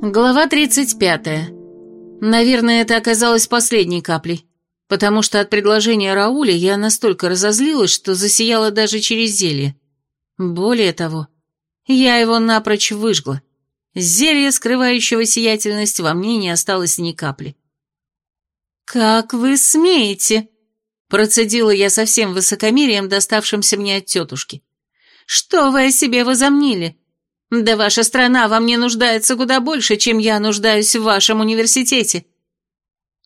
Глава 35. Наверное, это оказалось последней каплей, потому что от предложения Рауля я настолько разозлилась, что засияла даже через зелье. Более того, я его напрочь выжгла. Зелье, скрывающего сиятельность, во мне не осталось ни капли. «Как вы смеете?» – процедила я со всем высокомерием, доставшимся мне от тетушки. «Что вы о себе возомнили? Да ваша страна во мне нуждается куда больше, чем я нуждаюсь в вашем университете.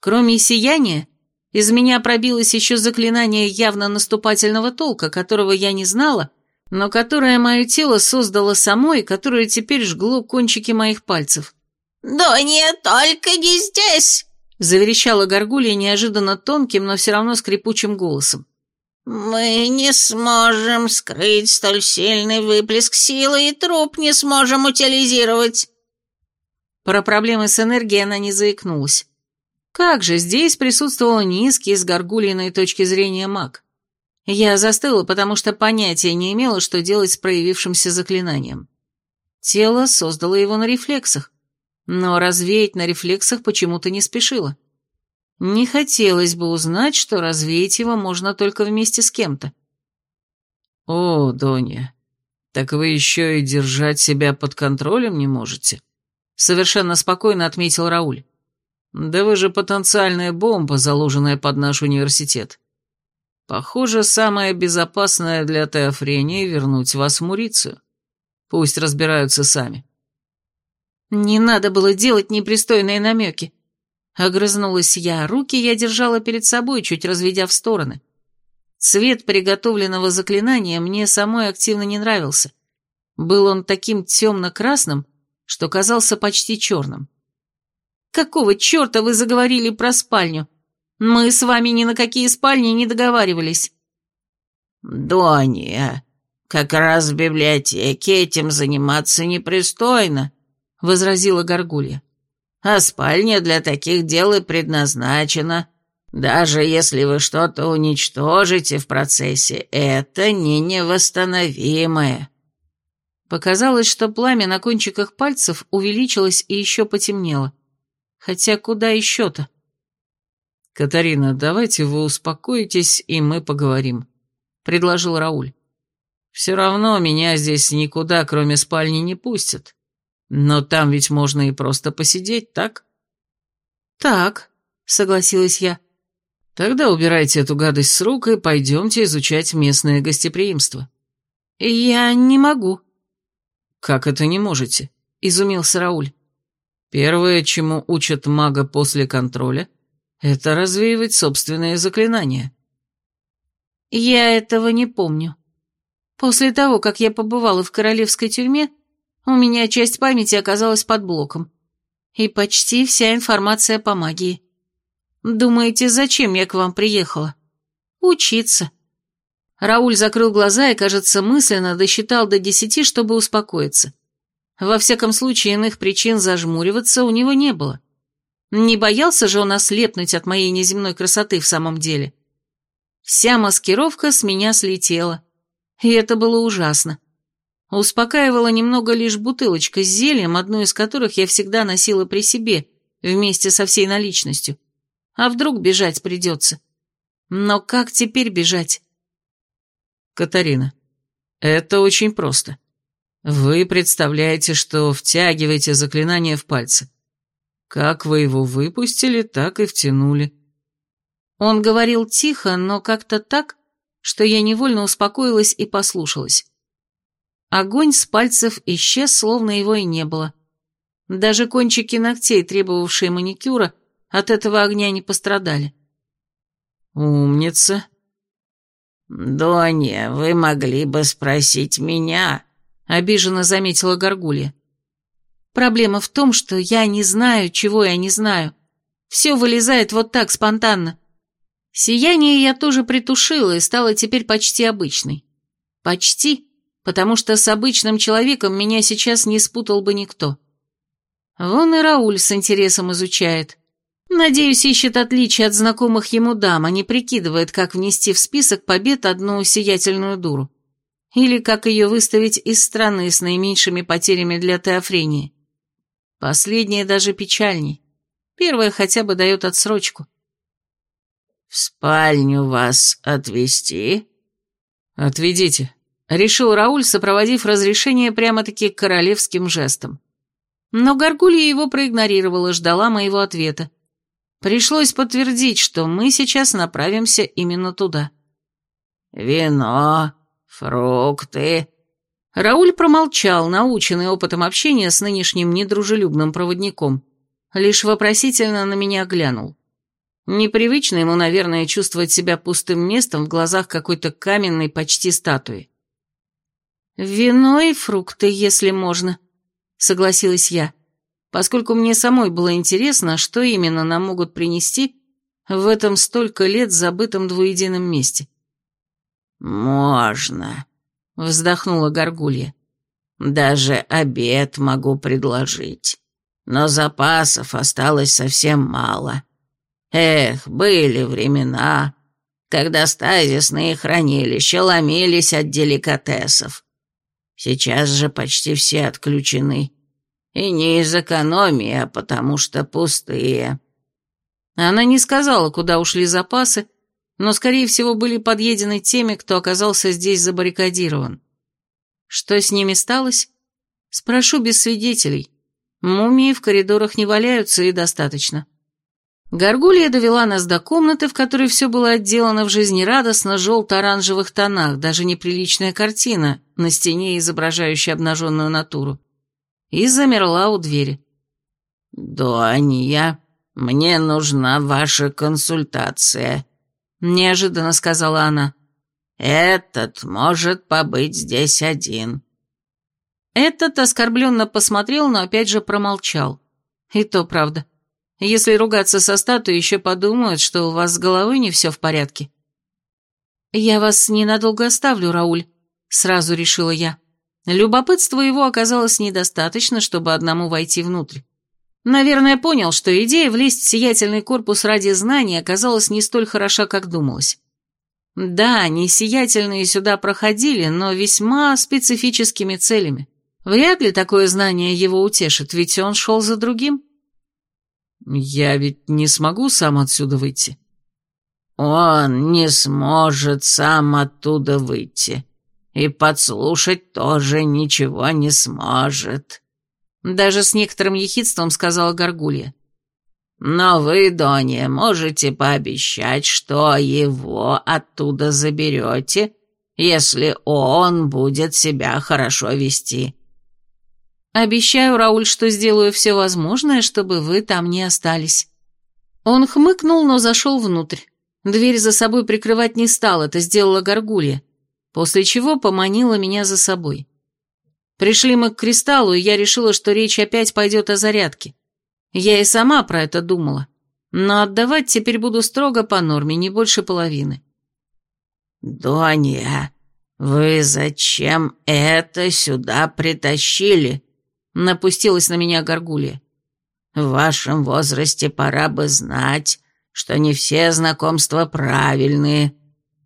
Кроме сияния, из меня пробилось еще заклинание явно наступательного толка, которого я не знала, но которое мое тело создало само и которое теперь жгло кончики моих пальцев. «Да не только не здесь!» — заверещала горгулья неожиданно тонким, но все равно скрипучим голосом. «Мы не сможем скрыть столь сильный выплеск силы, и труп не сможем утилизировать». Про проблемы с энергией она не заикнулась. Как же, здесь присутствовал низкий с горгульиной точки зрения маг. Я застыла, потому что понятия не имела, что делать с проявившимся заклинанием. Тело создало его на рефлексах, но развеять на рефлексах почему-то не спешило. Не хотелось бы узнать, что развеять его можно только вместе с кем-то. «О, Донья, так вы еще и держать себя под контролем не можете?» Совершенно спокойно отметил Рауль. «Да вы же потенциальная бомба, заложенная под наш университет. Похоже, самое безопасное для Теофрении вернуть вас в Мурицию. Пусть разбираются сами». «Не надо было делать непристойные намеки. Огрызнулась я, руки я держала перед собой, чуть разведя в стороны. Цвет приготовленного заклинания мне самой активно не нравился. Был он таким темно-красным, что казался почти черным. «Какого черта вы заговорили про спальню? Мы с вами ни на какие спальни не договаривались». «Донья, как раз в библиотеке этим заниматься непристойно», — возразила Горгулья а спальня для таких дел и предназначена. Даже если вы что-то уничтожите в процессе, это не невосстановимое». Показалось, что пламя на кончиках пальцев увеличилось и еще потемнело. Хотя куда еще-то? «Катарина, давайте вы успокоитесь, и мы поговорим», — предложил Рауль. «Все равно меня здесь никуда, кроме спальни, не пустят. Но там ведь можно и просто посидеть, так? Так, согласилась я. Тогда убирайте эту гадость с рук и пойдемте изучать местное гостеприимство. Я не могу. Как это не можете? Изумился Рауль. Первое, чему учат мага после контроля, это развеивать собственные заклинания. Я этого не помню. После того, как я побывала в королевской тюрьме, у меня часть памяти оказалась под блоком. И почти вся информация по магии. Думаете, зачем я к вам приехала? Учиться. Рауль закрыл глаза и, кажется, мысленно досчитал до десяти, чтобы успокоиться. Во всяком случае, иных причин зажмуриваться у него не было. Не боялся же он ослепнуть от моей неземной красоты в самом деле. Вся маскировка с меня слетела. И это было ужасно. Успокаивала немного лишь бутылочка с зельем, одну из которых я всегда носила при себе, вместе со всей наличностью. А вдруг бежать придется? Но как теперь бежать? Катарина, это очень просто. Вы представляете, что втягиваете заклинание в пальцы. Как вы его выпустили, так и втянули. Он говорил тихо, но как-то так, что я невольно успокоилась и послушалась. Огонь с пальцев исчез, словно его и не было. Даже кончики ногтей, требовавшие маникюра, от этого огня не пострадали. «Умница!» «Доня, вы могли бы спросить меня», — обиженно заметила Горгулья. «Проблема в том, что я не знаю, чего я не знаю. Все вылезает вот так спонтанно. Сияние я тоже притушила и стала теперь почти обычной. Почти, потому что с обычным человеком меня сейчас не спутал бы никто. Вон и Рауль с интересом изучает. Надеюсь, ищет отличия от знакомых ему дам, а не прикидывает, как внести в список побед одну сиятельную дуру. Или как ее выставить из страны с наименьшими потерями для Теофрении. Последнее даже печальней. Первое хотя бы дает отсрочку. «В спальню вас отвезти?» «Отведите», — решил Рауль, сопроводив разрешение прямо-таки королевским жестом. Но Гаргулья его проигнорировала, ждала моего ответа. Пришлось подтвердить, что мы сейчас направимся именно туда. «Вино, фрукты». Рауль промолчал, наученный опытом общения с нынешним недружелюбным проводником. Лишь вопросительно на меня глянул. Непривычно ему, наверное, чувствовать себя пустым местом в глазах какой-то каменной почти статуи. «Вино и фрукты, если можно», — согласилась я, поскольку мне самой было интересно, что именно нам могут принести в этом столько лет забытом двуедином месте. «Можно», — вздохнула Горгулья. «Даже обед могу предложить, но запасов осталось совсем мало. Эх, были времена, когда стазисные хранилища ломились от деликатесов. Сейчас же почти все отключены. И не из экономии, а потому что пустые». Она не сказала, куда ушли запасы, но, скорее всего, были подъедены теми, кто оказался здесь забаррикадирован. Что с ними сталось? Спрошу без свидетелей. Мумии в коридорах не валяются и достаточно. Горгулья довела нас до комнаты, в которой все было отделано в жизнерадостно желто-оранжевых тонах, даже неприличная картина на стене, изображающая обнаженную натуру. И замерла у двери. «Дуанья, мне нужна ваша консультация», — неожиданно сказала она. «Этот может побыть здесь один». Этот оскорбленно посмотрел, но опять же промолчал. И то правда. Если ругаться со статуей, еще подумают, что у вас с головой не все в порядке. «Я вас ненадолго оставлю, Рауль», — сразу решила я. Любопытства его оказалось недостаточно, чтобы одному войти внутрь. Наверное, понял, что идея влезть в сиятельный корпус ради знаний оказалась не столь хороша, как думалось. Да, несиятельные сюда проходили, но весьма специфическими целями. Вряд ли такое знание его утешит, ведь он шел за другим. «Я ведь не смогу сам отсюда выйти». «Он не сможет сам оттуда выйти, и подслушать тоже ничего не сможет», даже с некоторым ехидством сказала Горгулья. «Но вы, Донья, можете пообещать, что его оттуда заберете, если он будет себя хорошо вести». «Обещаю, Рауль, что сделаю все возможное, чтобы вы там не остались». Он хмыкнул, но зашел внутрь. Дверь за собой прикрывать не стал, это сделала Горгулья, после чего поманила меня за собой. Пришли мы к кристаллу, и я решила, что речь опять пойдет о зарядке. Я и сама про это думала. Но отдавать теперь буду строго по норме, не больше половины. «Донья, вы зачем это сюда притащили?» Напустилась на меня горгулья. «В вашем возрасте пора бы знать, что не все знакомства правильные.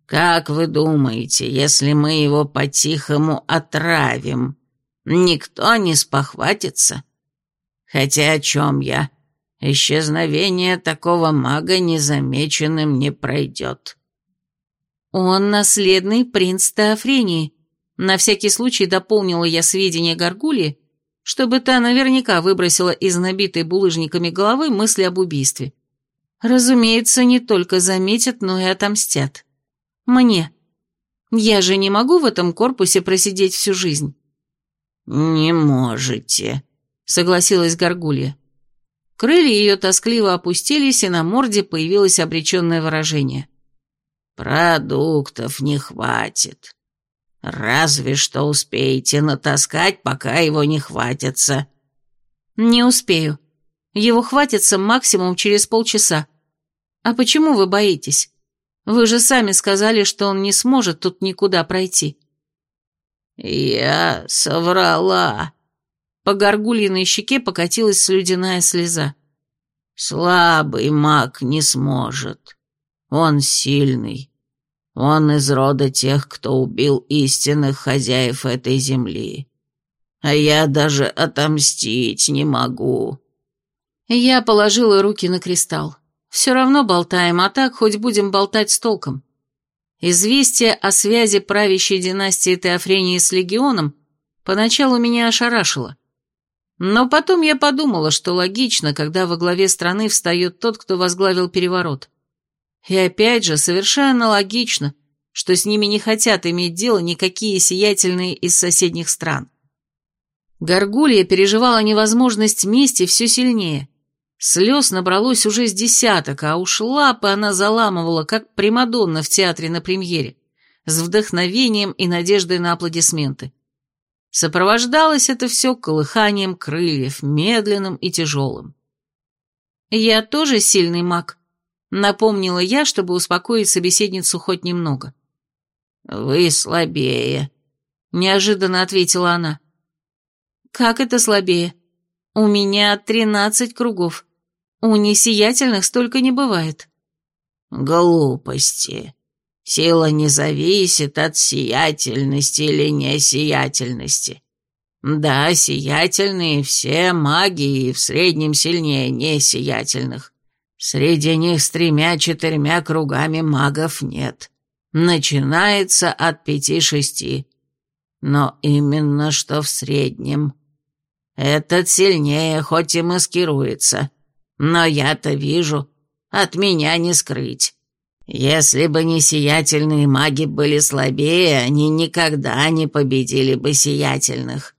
Как вы думаете, если мы его по-тихому отравим?» Никто не спохватится. Хотя о чем я? Исчезновение такого мага незамеченным не пройдет. Он наследный принц Теофрении. На всякий случай дополнила я сведения Гаргульи, чтобы та наверняка выбросила из набитой булыжниками головы мысли об убийстве. Разумеется, не только заметят, но и отомстят. Мне. Я же не могу в этом корпусе просидеть всю жизнь. «Не можете», — согласилась Горгулья. Крылья ее тоскливо опустились, и на морде появилось обреченное выражение. «Продуктов не хватит. Разве что успеете натаскать, пока его не хватится». «Не успею. Его хватится максимум через полчаса. А почему вы боитесь? Вы же сами сказали, что он не сможет тут никуда пройти». «Я соврала». По горгульиной щеке покатилась слюдяная слеза. «Слабый маг не сможет. Он сильный. Он из рода тех, кто убил истинных хозяев этой земли. а я даже отомстить не могу». Я положила руки на кристалл. Все равно болтаем, а так хоть будем болтать с толком. Известие о связи правящей династии Теофрении с легионом поначалу меня ошарашило. Но потом я подумала, что логично, когда во главе страны встает тот, кто возглавил переворот. И опять же, совершенно логично, что с ними не хотят иметь дело никакие сиятельные из соседних стран. Горгулья переживала невозможность мести все сильнее. Слез набралось уже с десяток, а уж лапы она заламывала, как Примадонна в театре на премьере, с вдохновением и надеждой на аплодисменты. Сопровождалось это все колыханием крыльев, медленным и тяжелым. «Я тоже сильный маг», — напомнила я, чтобы успокоить собеседницу хоть немного. «Вы слабее», — неожиданно ответила она. «Как это слабее? У меня тринадцать кругов. У несиятельных столько не бывает». «Глупости. Сила не зависит от сиятельности или несиятельности. Да, сиятельные все маги и в среднем сильнее несиятельных. Среди них с тремя-четырьмя кругами магов нет. Начинается от пяти-шести. Но именно что в среднем. Этот сильнее, хоть и маскируется. Но я-то вижу, от меня не скрыть. Если бы не сиятельные маги были слабее, они никогда не победили бы сиятельных.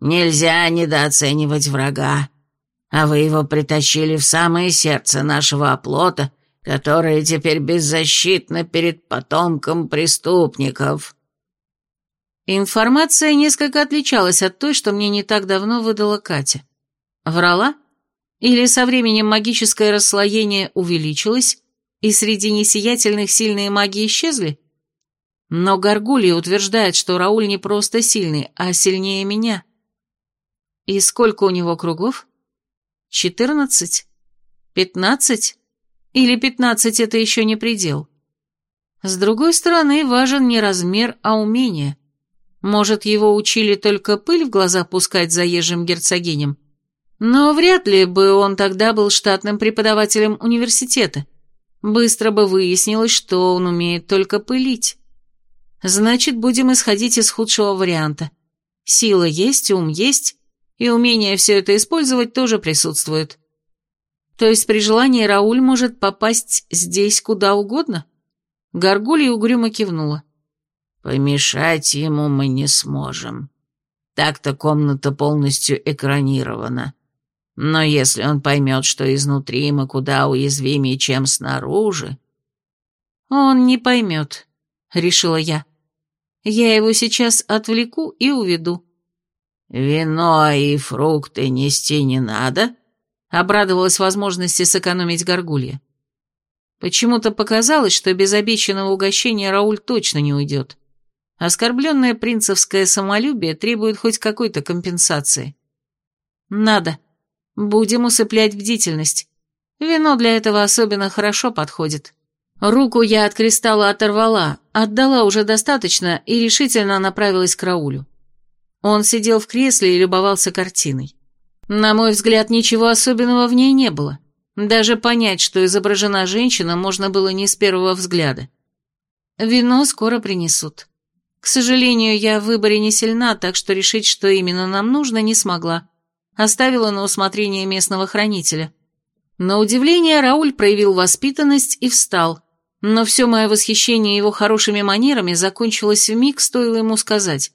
Нельзя недооценивать врага. А вы его притащили в самое сердце нашего оплота, которое теперь беззащитно перед потомком преступников». Информация несколько отличалась от той, что мне не так давно выдала Катя. Врала? Или со временем магическое расслоение увеличилось, и среди несиятельных сильные маги исчезли? Но Гаргулья утверждает, что Рауль не просто сильный, а сильнее меня. И сколько у него кругов? Четырнадцать? Пятнадцать? Или пятнадцать это еще не предел? С другой стороны, важен не размер, а умение. Может, его учили только пыль в глаза пускать заезжим герцогиням? Но вряд ли бы он тогда был штатным преподавателем университета. Быстро бы выяснилось, что он умеет только пылить. Значит, будем исходить из худшего варианта. Сила есть, ум есть, и умение все это использовать тоже присутствует. То есть при желании Рауль может попасть здесь куда угодно? Горгулья угрюмо кивнула. Помешать ему мы не сможем. Так-то комната полностью экранирована. Но если он поймет, что изнутри мы куда уязвимее, чем снаружи... Он не поймет, решила я. Я его сейчас отвлеку и уведу. Вино и фрукты нести не надо? Обрадовалась возможности сэкономить горгулья. Почему-то показалось, что без обещанного угощения Рауль точно не уйдет. Оскорбленное принцевское самолюбие требует хоть какой-то компенсации. Надо. Будем усыплять бдительность. Вино для этого особенно хорошо подходит. Руку я от кристалла оторвала, отдала уже достаточно и решительно направилась к Раулю. Он сидел в кресле и любовался картиной. На мой взгляд, ничего особенного в ней не было. Даже понять, что изображена женщина, можно было не с первого взгляда. Вино скоро принесут. К сожалению, я в выборе не сильна, так что решить, что именно нам нужно, не смогла оставила на усмотрение местного хранителя. На удивление Рауль проявил воспитанность и встал, но все мое восхищение его хорошими манерами закончилось в миг, стоило ему сказать.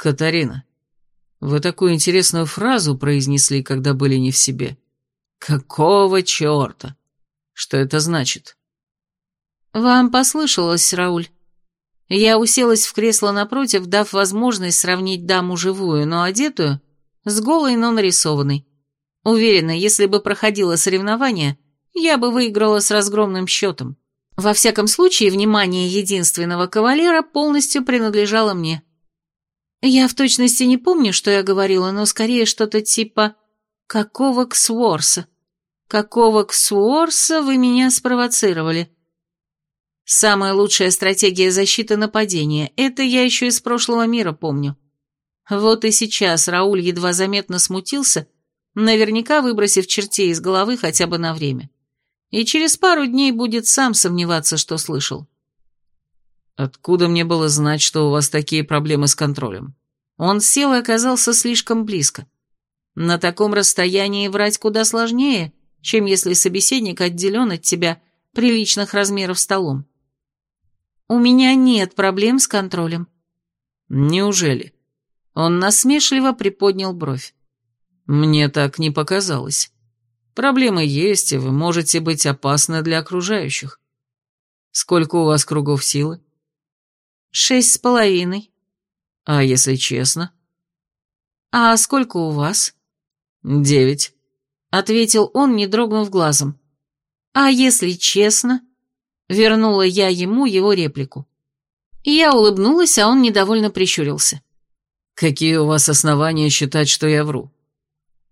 «Катарина, вы такую интересную фразу произнесли, когда были не в себе. Какого черта? Что это значит?» «Вам послышалось, Рауль?» Я уселась в кресло напротив, дав возможность сравнить даму живую, но одетую, с голой, но нарисованной. Уверена, если бы проходило соревнование, я бы выиграла с разгромным счетом. Во всяком случае, внимание единственного кавалера полностью принадлежало мне. Я в точности не помню, что я говорила, но скорее что-то типа «Какого ксворса? Какого ксворса вы меня спровоцировали?» Самая лучшая стратегия защиты нападения, это я еще из прошлого мира помню. Вот и сейчас Рауль едва заметно смутился, наверняка выбросив чертей из головы хотя бы на время. И через пару дней будет сам сомневаться, что слышал. «Откуда мне было знать, что у вас такие проблемы с контролем?» Он сел и оказался слишком близко. На таком расстоянии врать куда сложнее, чем если собеседник отделен от тебя приличных размеров столом. «У меня нет проблем с контролем». «Неужели?» Он насмешливо приподнял бровь. «Мне так не показалось. Проблемы есть, и вы можете быть опасны для окружающих. Сколько у вас кругов силы?» «Шесть с половиной». «А если честно?» «А сколько у вас?» «Девять», — ответил он, не дрогнув глазом. «А если честно?» — вернула я ему его реплику. Я улыбнулась, а он недовольно прищурился. «Какие у вас основания считать, что я вру?»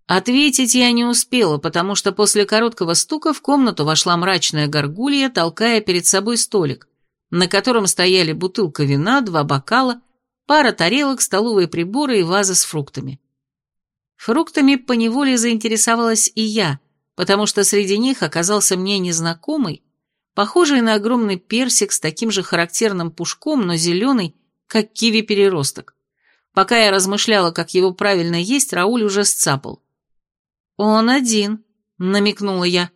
Ответить я не успела, потому что после короткого стука в комнату вошла мрачная горгулья, толкая перед собой столик, на котором стояли бутылка вина, два бокала, пара тарелок, столовые приборы и ваза с фруктами. Фруктами поневоле заинтересовалась и я, потому что среди них оказался мне незнакомый, похожий на огромный персик с таким же характерным пушком, но зеленый, как киви-переросток. Пока я размышляла, как его правильно есть, Рауль уже сцапал. «Он один», — намекнула я.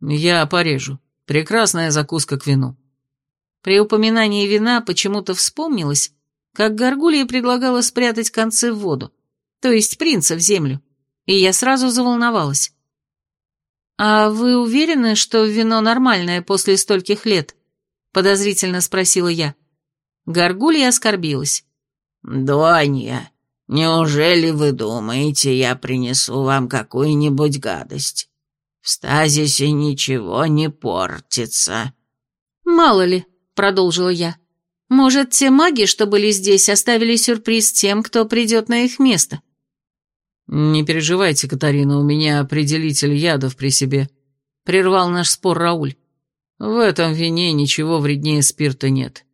«Я порежу. Прекрасная закуска к вину». При упоминании вина почему-то вспомнилось, как Горгулья предлагала спрятать концы в воду, то есть принца в землю, и я сразу заволновалась. «А вы уверены, что вино нормальное после стольких лет?» — подозрительно спросила я. Горгулья оскорбилась. «Донья, неужели вы думаете, я принесу вам какую-нибудь гадость? В стазисе ничего не портится». «Мало ли», — продолжила я. «Может, те маги, что были здесь, оставили сюрприз тем, кто придет на их место?» «Не переживайте, Катарина, у меня определитель ядов при себе», — прервал наш спор Рауль. «В этом вине ничего вреднее спирта нет».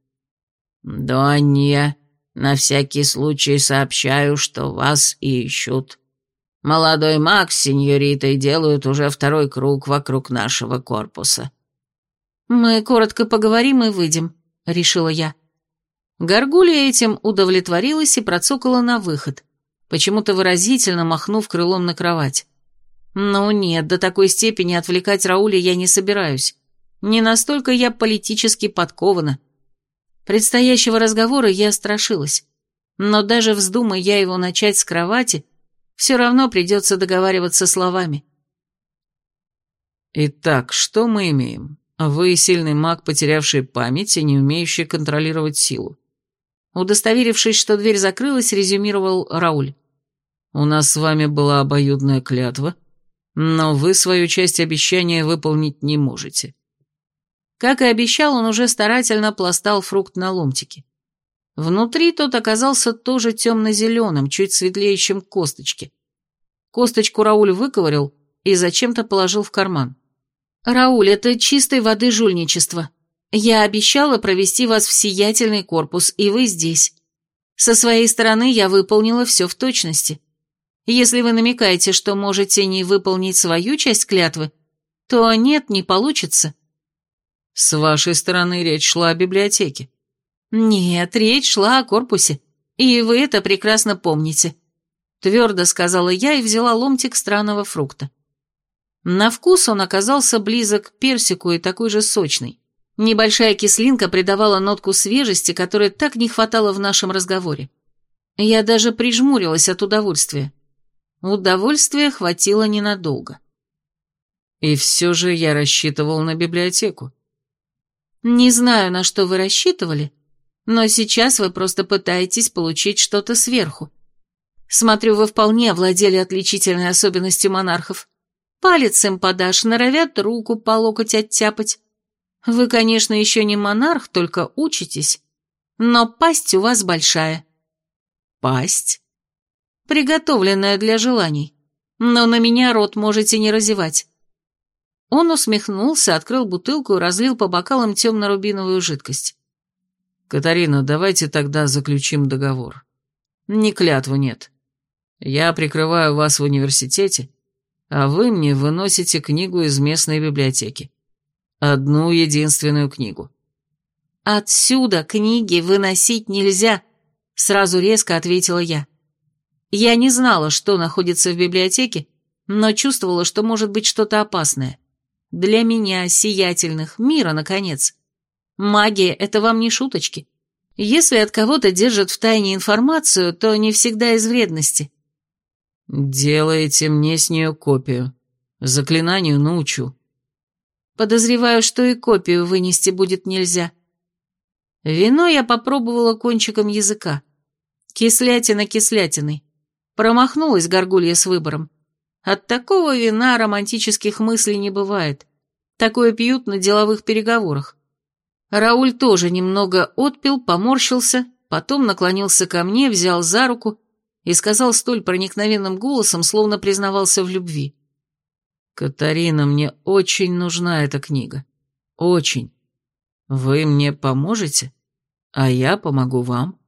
«Донья, на всякий случай сообщаю, что вас ищут. Молодой маг с сеньоритой делают уже второй круг вокруг нашего корпуса». «Мы коротко поговорим и выйдем», — решила я. Горгулья этим удовлетворилась и процокала на выход, почему-то выразительно махнув крылом на кровать. «Ну нет, до такой степени отвлекать Рауля я не собираюсь. Не настолько я политически подкована». Предстоящего разговора я страшилась. Но даже вздумая я его начать с кровати, все равно придется договариваться словами. «Итак, что мы имеем? Вы сильный маг, потерявший память и не умеющий контролировать силу». Удостоверившись, что дверь закрылась, резюмировал Рауль. «У нас с вами была обоюдная клятва, но вы свою часть обещания выполнить не можете. Как и обещал, он уже старательно пластал фрукт на ломтики. Внутри тот оказался тоже темно-зеленым, чуть светлее, чем косточки. Косточку Рауль выковырял и зачем-то положил в карман. «Рауль, это чистой воды жульничество. Я обещала провести вас в сиятельный корпус, и вы здесь. Со своей стороны я выполнила все в точности. Если вы намекаете, что можете не выполнить свою часть клятвы, то нет, не получится. С вашей стороны речь шла о библиотеке. Нет, речь шла о корпусе, и вы это прекрасно помните. Твердо сказала я и взяла ломтик странного фрукта. На вкус он оказался близок к персику и такой же сочный. Небольшая кислинка придавала нотку свежести, которой так не хватало в нашем разговоре. Я даже прижмурилась от удовольствия. Удовольствия хватило ненадолго. И все же я рассчитывал на библиотеку. Не знаю, на что вы рассчитывали, но сейчас вы просто пытаетесь получить что-то сверху. Смотрю, вы вполне овладели отличительной особенностью монархов. Палец им подашь, норовят руку по локоть оттяпать. Вы, конечно, еще не монарх, только учитесь, но пасть у вас большая. Пасть? Приготовленная для желаний, но на меня рот можете не разевать. Он усмехнулся, открыл бутылку и разлил по бокалам темно-рубиновую жидкость. «Катарина, давайте тогда заключим договор». Ни клятву нет. Я прикрываю вас в университете, а вы мне выносите книгу из местной библиотеки. Одну единственную книгу. «Отсюда книги выносить нельзя», — сразу резко ответила я. Я не знала, что находится в библиотеке, но чувствовала, что может быть что-то опасное. Для меня, сиятельных, мира, наконец. Магия — это вам не шуточки. Если от кого-то держат в тайне информацию, то не всегда из вредности. «Делаете мне с нее копию. Заклинанию научу». Подозреваю, что и копию вынести будет нельзя. Вино я попробовала кончиком языка. Кислятина кислятиной. Промахнулась горгулья с выбором. От такого вина романтических мыслей не бывает. Такое пьют на деловых переговорах. Рауль тоже немного отпил, поморщился, потом наклонился ко мне, взял за руку и сказал столь проникновенным голосом, словно признавался в любви. «Катарина, мне очень нужна эта книга. Очень. Вы мне поможете, а я помогу вам».